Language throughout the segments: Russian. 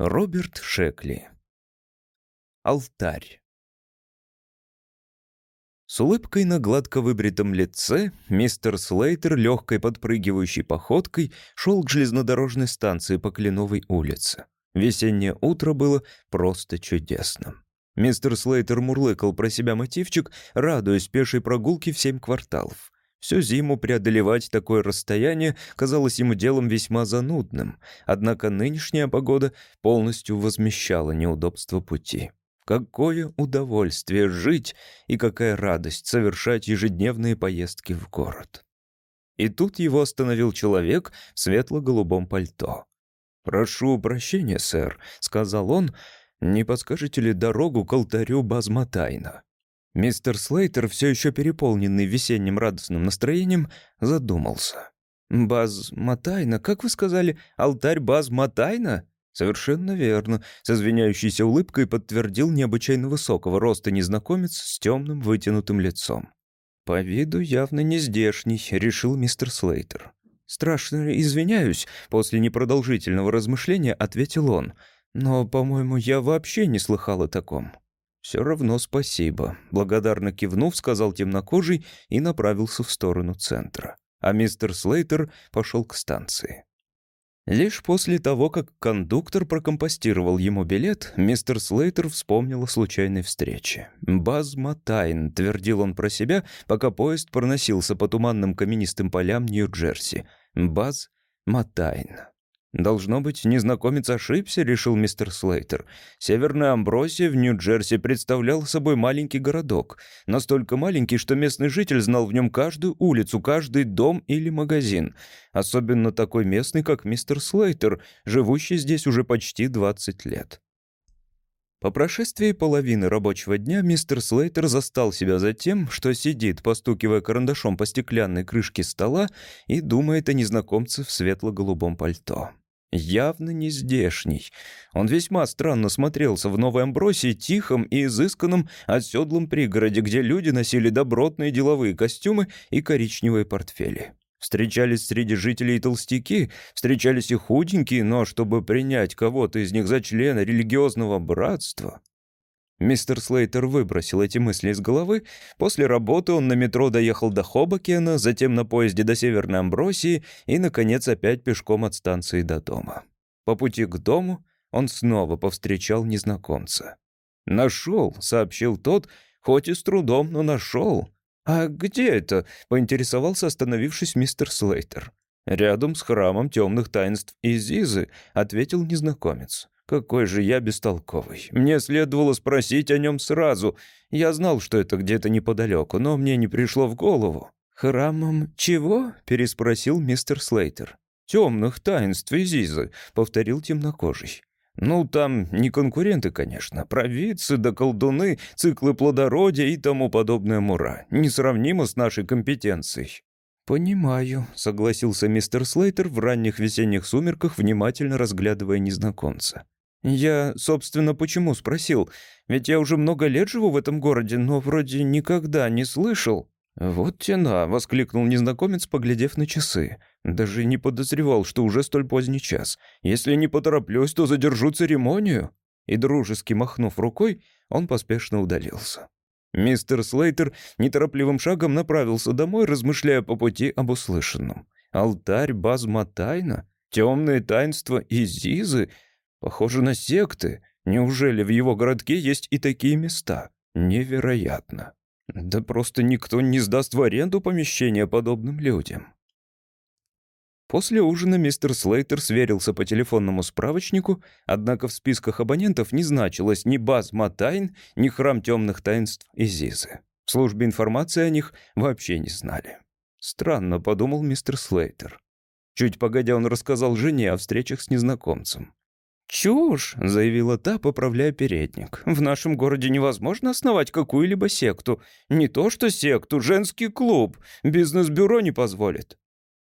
Роберт Шекли. Алтарь. С улыбкой на гладко выбритом лице мистер Слейтер легкой подпрыгивающей походкой шел к железнодорожной станции по Кленовой улице. Весеннее утро было просто чудесным. Мистер Слейтер мурлыкал про себя мотивчик, радуясь пешей прогулке в семь кварталов. Всю зиму преодолевать такое расстояние казалось ему делом весьма занудным, однако нынешняя погода полностью возмещала неудобство пути. Какое удовольствие жить и какая радость совершать ежедневные поездки в город. И тут его остановил человек в светло-голубом пальто. «Прошу прощения, сэр», — сказал он, — «не подскажете ли дорогу к алтарю Базматайна?» Мистер Слейтер, все еще переполненный весенним радостным настроением, задумался. «Баз Матайна? Как вы сказали? Алтарь Баз Матайна?» «Совершенно верно», — с извиняющейся улыбкой подтвердил необычайно высокого роста незнакомец с темным вытянутым лицом. «По виду явно не здешний», — решил мистер Слейтер. «Страшно извиняюсь», — после непродолжительного размышления ответил он. «Но, по-моему, я вообще не слыхал о таком». «Все равно спасибо», — благодарно кивнув, сказал темнокожий и направился в сторону центра. А мистер Слейтер пошел к станции. Лишь после того, как кондуктор прокомпостировал ему билет, мистер Слейтер вспомнил о случайной встрече. «Баз Матайн», — твердил он про себя, пока поезд проносился по туманным каменистым полям Нью-Джерси. «Баз Матайн». «Должно быть, незнакомец ошибся», — решил мистер Слейтер. Северная Амбросия в Нью-Джерси представлял собой маленький городок. Настолько маленький, что местный житель знал в нем каждую улицу, каждый дом или магазин. Особенно такой местный, как мистер Слейтер, живущий здесь уже почти 20 лет. По прошествии половины рабочего дня мистер Слейтер застал себя за тем, что сидит, постукивая карандашом по стеклянной крышке стола и думает о незнакомце в светло-голубом пальто. Явно не здешний. Он весьма странно смотрелся в Новой Амбросии, тихом и изысканном оседлом пригороде, где люди носили добротные деловые костюмы и коричневые портфели. Встречались среди жителей толстяки, встречались и худенькие, но чтобы принять кого-то из них за члена религиозного братства... Мистер Слейтер выбросил эти мысли из головы. После работы он на метро доехал до Хобокена, затем на поезде до Северной Амбросии и, наконец, опять пешком от станции до дома. По пути к дому он снова повстречал незнакомца. «Нашел», — сообщил тот, — «хоть и с трудом, но нашел». «А где это?» — поинтересовался остановившись мистер Слейтер. «Рядом с храмом темных таинств Изизы», — ответил незнакомец. «Какой же я бестолковый. Мне следовало спросить о нем сразу. Я знал, что это где-то неподалеку, но мне не пришло в голову». «Храмом чего?» — переспросил мистер Слейтер. «Темных таинств Изизы», — повторил темнокожий. Ну, там не конкуренты, конечно. Провидцы да колдуны, циклы плодородия и тому подобное мура. Несравнимо с нашей компетенцией. «Понимаю», — согласился мистер Слейтер в ранних весенних сумерках, внимательно разглядывая незнакомца. «Я, собственно, почему спросил? Ведь я уже много лет живу в этом городе, но вроде никогда не слышал». «Вот тена!» — воскликнул незнакомец, поглядев на часы. «Даже не подозревал, что уже столь поздний час. Если не потороплюсь, то задержу церемонию». И дружески махнув рукой, он поспешно удалился. Мистер Слейтер неторопливым шагом направился домой, размышляя по пути об услышанном. Алтарь Базматайна? Темные таинства Изизы? Похоже на секты. Неужели в его городке есть и такие места? Невероятно. Да просто никто не сдаст в аренду помещение подобным людям. После ужина мистер Слейтер сверился по телефонному справочнику, однако в списках абонентов не значилось ни баз Матайн, ни храм темных таинств Изизы. В службе информации о них вообще не знали. Странно, подумал мистер Слейтер. Чуть погодя он рассказал жене о встречах с незнакомцем. «Чушь!» — заявила та, поправляя передник. «В нашем городе невозможно основать какую-либо секту. Не то что секту, женский клуб. Бизнес-бюро не позволит».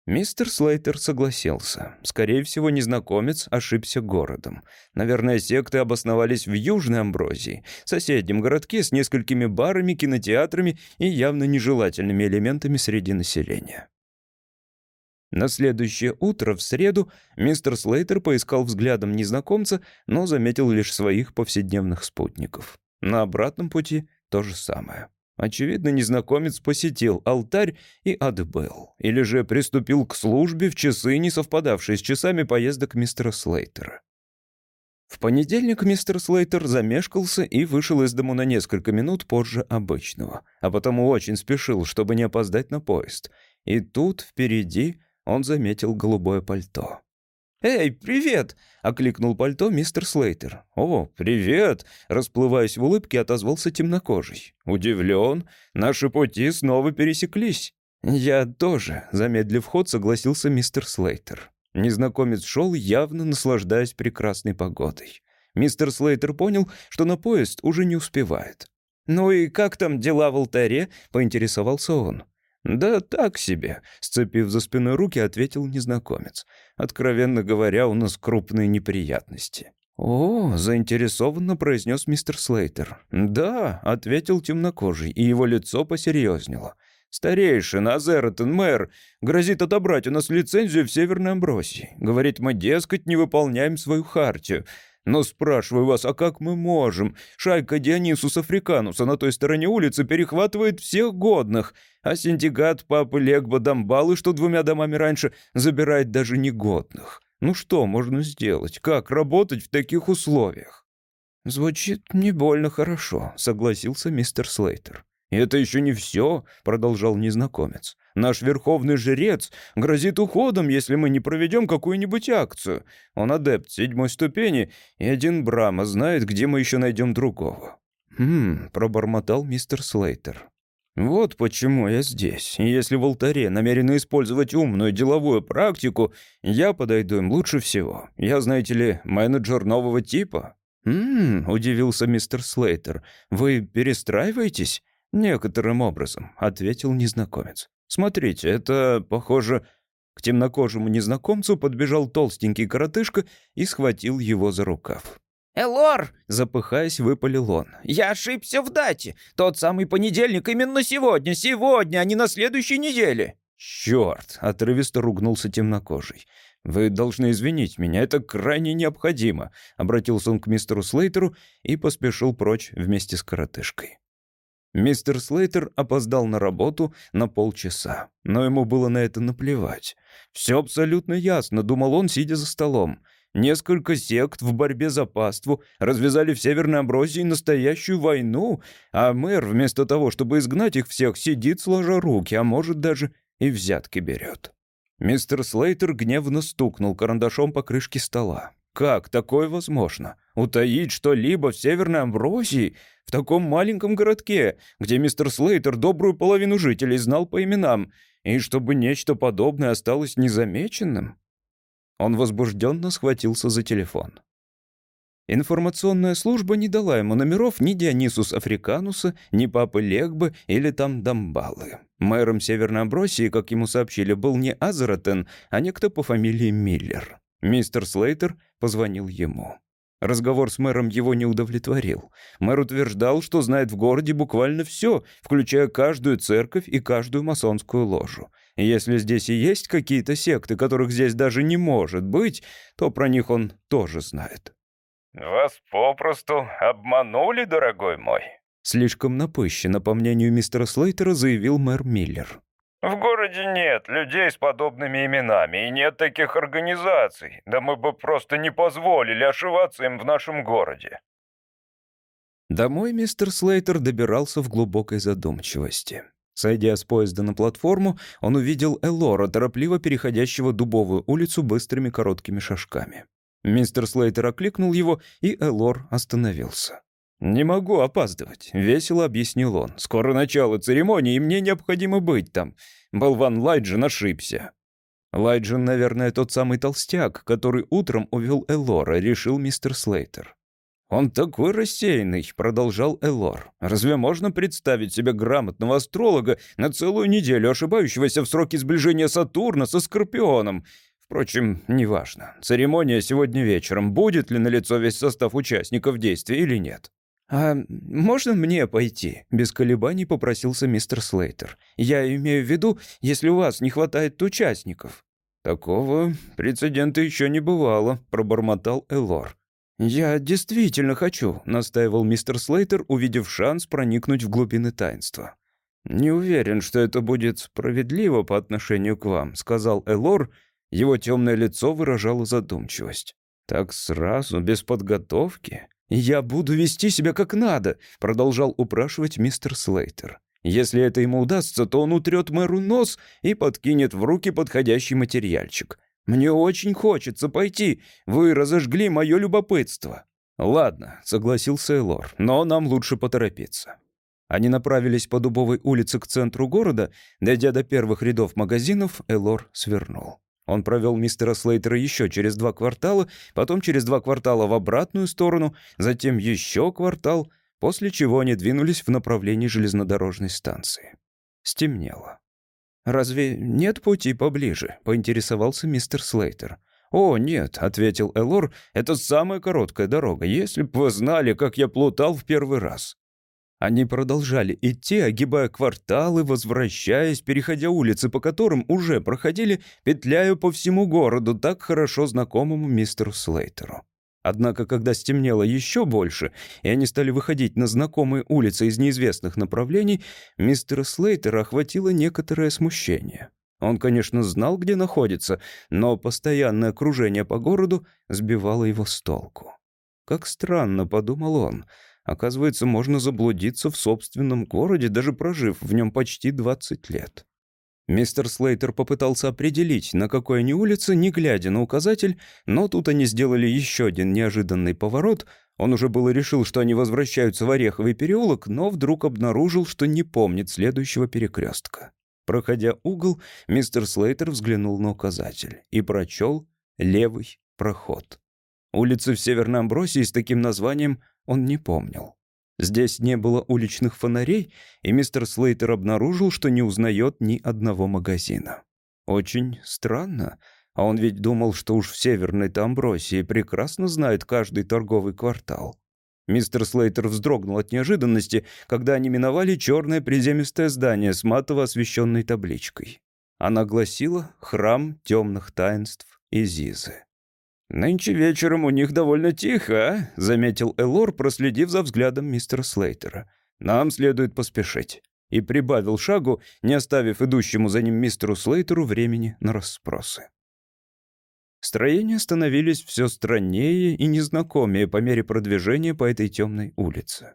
Мистер Слейтер согласился. Скорее всего, незнакомец ошибся городом. Наверное, секты обосновались в Южной Амброзии, соседнем городке с несколькими барами, кинотеатрами и явно нежелательными элементами среди населения. На следующее утро, в среду, мистер Слейтер поискал взглядом незнакомца, но заметил лишь своих повседневных спутников. На обратном пути то же самое. Очевидно, незнакомец посетил алтарь и отбыл, или же приступил к службе в часы, не совпадавшие с часами поездок мистера Слейтера. В понедельник мистер Слейтер замешкался и вышел из дому на несколько минут позже обычного, а потому очень спешил, чтобы не опоздать на поезд. И тут впереди он заметил голубое пальто. «Эй, привет!» — окликнул пальто мистер Слейтер. «О, привет!» — расплываясь в улыбке, отозвался темнокожий. «Удивлен. Наши пути снова пересеклись». «Я тоже», — замедлив ход, согласился мистер Слейтер. Незнакомец шел, явно наслаждаясь прекрасной погодой. Мистер Слейтер понял, что на поезд уже не успевает. «Ну и как там дела в алтаре?» — поинтересовался он. «Да так себе», — сцепив за спиной руки, ответил незнакомец. «Откровенно говоря, у нас крупные неприятности». «О», — заинтересованно произнес мистер Слейтер. «Да», — ответил темнокожий, и его лицо посерьезнело. «Старейшина, Азератон, мэр, грозит отобрать у нас лицензию в Северной Амбросии. Говорит, мы, дескать, не выполняем свою хартию. Но спрашиваю вас, а как мы можем? Шайка Дионисус Африкануса на той стороне улицы перехватывает всех годных, а синдикат папы Легба Дамбалы, что двумя домами раньше, забирает даже негодных. Ну что можно сделать? Как работать в таких условиях? Звучит не больно хорошо, согласился мистер Слейтер. «И это еще не все», — продолжал незнакомец. «Наш верховный жрец грозит уходом, если мы не проведем какую-нибудь акцию. Он адепт седьмой ступени, и один Брама знает, где мы еще найдем другого». «Хм», — пробормотал мистер Слейтер. «Вот почему я здесь. И если в алтаре намерены использовать умную деловую практику, я подойду им лучше всего. Я, знаете ли, менеджер нового типа». «Ммм», — удивился мистер Слейтер, — «вы перестраиваетесь?» «Некоторым образом», — ответил незнакомец. «Смотрите, это, похоже...» К темнокожему незнакомцу подбежал толстенький коротышка и схватил его за рукав. «Элор!» — запыхаясь, выпалил он. «Я ошибся в дате. Тот самый понедельник именно сегодня. Сегодня, а не на следующей неделе». «Черт!» — отрывисто ругнулся темнокожий. «Вы должны извинить меня, это крайне необходимо», — обратился он к мистеру Слейтеру и поспешил прочь вместе с коротышкой. Мистер Слейтер опоздал на работу на полчаса, но ему было на это наплевать. Все абсолютно ясно, думал он, сидя за столом. Несколько сект в борьбе за паству развязали в Северной Амброзии настоящую войну, а мэр вместо того, чтобы изгнать их всех, сидит сложа руки, а может даже и взятки берет. Мистер Слейтер гневно стукнул карандашом по крышке стола. Как такое возможно? Утаить что-либо в Северной Амброзии? В таком маленьком городке, где мистер Слейтер добрую половину жителей знал по именам, и чтобы нечто подобное осталось незамеченным? Он возбужденно схватился за телефон. Информационная служба не дала ему номеров ни Дионисус Африкануса, ни Папы Легбы или там Дамбалы. Мэром Северной Амбросии, как ему сообщили, был не Азератен, а некто по фамилии Миллер. Мистер Слейтер позвонил ему. Разговор с мэром его не удовлетворил. Мэр утверждал, что знает в городе буквально все, включая каждую церковь и каждую масонскую ложу. Если здесь и есть какие-то секты, которых здесь даже не может быть, то про них он тоже знает. «Вас попросту обманули, дорогой мой?» Слишком напыщенно, по мнению мистера Слейтера, заявил мэр Миллер. В городе нет людей с подобными именами, и нет таких организаций. Да мы бы просто не позволили ошиваться им в нашем городе. Домой мистер Слейтер добирался в глубокой задумчивости. Сойдя с поезда на платформу, он увидел Элора, торопливо переходящего дубовую улицу быстрыми короткими шажками. Мистер Слейтер окликнул его, и Элор остановился. «Не могу опаздывать», — весело объяснил он. «Скоро начало церемонии, и мне необходимо быть там. Болван Лайджин ошибся». Лайджин, наверное, тот самый толстяк, который утром увел Элора, решил мистер Слейтер. «Он такой рассеянный», — продолжал Элор. «Разве можно представить себе грамотного астролога на целую неделю, ошибающегося в сроке сближения Сатурна со Скорпионом? Впрочем, неважно. Церемония сегодня вечером. Будет ли налицо весь состав участников действия или нет?» «А можно мне пойти?» — без колебаний попросился мистер Слейтер. «Я имею в виду, если у вас не хватает участников». «Такого прецедента еще не бывало», — пробормотал Элор. «Я действительно хочу», — настаивал мистер Слейтер, увидев шанс проникнуть в глубины таинства. «Не уверен, что это будет справедливо по отношению к вам», — сказал Элор. Его темное лицо выражало задумчивость. «Так сразу, без подготовки?» «Я буду вести себя как надо», — продолжал упрашивать мистер Слейтер. Если это ему удастся, то он утрет мэру нос и подкинет в руки подходящий материальчик. Мне очень хочется пойти. Вы разожгли мое любопытство». «Ладно», — согласился Элор, — «но нам лучше поторопиться». Они направились по Дубовой улице к центру города. Дойдя до первых рядов магазинов, Элор свернул. Он провел мистера Слейтера еще через два квартала, потом через два квартала в обратную сторону, затем еще квартал — после чего они двинулись в направлении железнодорожной станции. Стемнело. «Разве нет пути поближе?» — поинтересовался мистер Слейтер. «О, нет», — ответил Элор, — «это самая короткая дорога. Если б вы знали, как я плутал в первый раз». Они продолжали идти, огибая кварталы, возвращаясь, переходя улицы, по которым уже проходили, петляя по всему городу, так хорошо знакомому мистеру Слейтеру. Однако, когда стемнело еще больше, и они стали выходить на знакомые улицы из неизвестных направлений, мистера Слейтера охватило некоторое смущение. Он, конечно, знал, где находится, но постоянное окружение по городу сбивало его с толку. «Как странно», — подумал он, — «оказывается, можно заблудиться в собственном городе, даже прожив в нем почти 20 лет». Мистер Слейтер попытался определить, на какой они улице, не глядя на указатель, но тут они сделали еще один неожиданный поворот. Он уже было решил, что они возвращаются в Ореховый переулок, но вдруг обнаружил, что не помнит следующего перекрестка. Проходя угол, мистер Слейтер взглянул на указатель и прочел «Левый проход». Улицы в Северной Амбросии с таким названием он не помнил. Здесь не было уличных фонарей, и мистер Слейтер обнаружил, что не узнает ни одного магазина. Очень странно, а он ведь думал, что уж в Северной Тамбросии прекрасно знает каждый торговый квартал. Мистер Слейтер вздрогнул от неожиданности, когда они миновали черное приземистое здание с матово освещенной табличкой. Она гласила «Храм темных таинств Изизы». «Нынче вечером у них довольно тихо, а?» — заметил Элор, проследив за взглядом мистера Слейтера. «Нам следует поспешить». И прибавил шагу, не оставив идущему за ним мистеру Слейтеру времени на расспросы. Строения становились все страннее и незнакомее по мере продвижения по этой темной улице.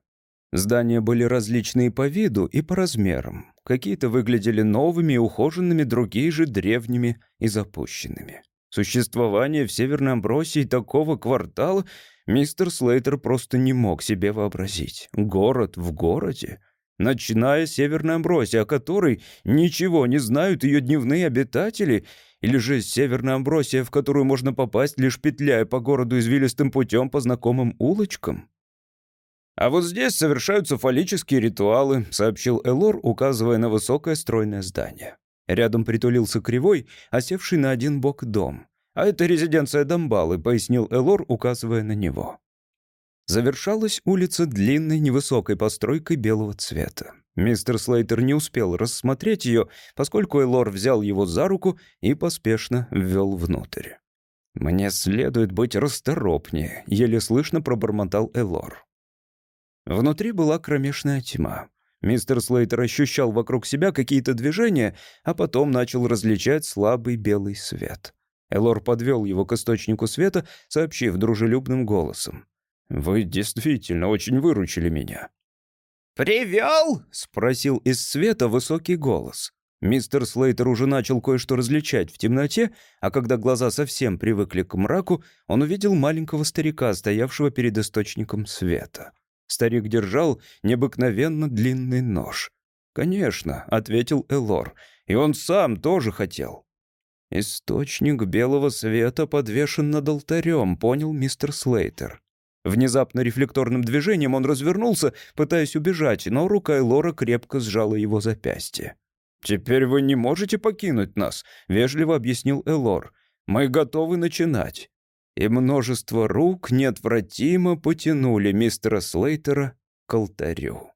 Здания были различные по виду и по размерам. Какие-то выглядели новыми и ухоженными, другие же древними и запущенными. Существование в Северной Амбросии такого квартала мистер Слейтер просто не мог себе вообразить. Город в городе. Ночная Северная Амбросия, о которой ничего не знают ее дневные обитатели, или же Северная Амбросия, в которую можно попасть, лишь петляя по городу извилистым путем по знакомым улочкам. «А вот здесь совершаются фаллические ритуалы», — сообщил Элор, указывая на высокое стройное здание. Рядом притулился кривой, осевший на один бок дом. «А это резиденция Дамбалы», — пояснил Элор, указывая на него. Завершалась улица длинной невысокой постройкой белого цвета. Мистер Слейтер не успел рассмотреть ее, поскольку Элор взял его за руку и поспешно ввел внутрь. «Мне следует быть расторопнее», — еле слышно пробормотал Элор. Внутри была кромешная тьма. Мистер Слейтер ощущал вокруг себя какие-то движения, а потом начал различать слабый белый свет. Элор подвел его к источнику света, сообщив дружелюбным голосом. «Вы действительно очень выручили меня». «Привел?» — спросил из света высокий голос. Мистер Слейтер уже начал кое-что различать в темноте, а когда глаза совсем привыкли к мраку, он увидел маленького старика, стоявшего перед источником света. Старик держал необыкновенно длинный нож. «Конечно», — ответил Элор, — «и он сам тоже хотел». «Источник белого света подвешен над алтарем», — понял мистер Слейтер. Внезапно рефлекторным движением он развернулся, пытаясь убежать, но рука Элора крепко сжала его запястье. «Теперь вы не можете покинуть нас», — вежливо объяснил Элор. «Мы готовы начинать» и множество рук неотвратимо потянули мистера Слейтера к алтарю.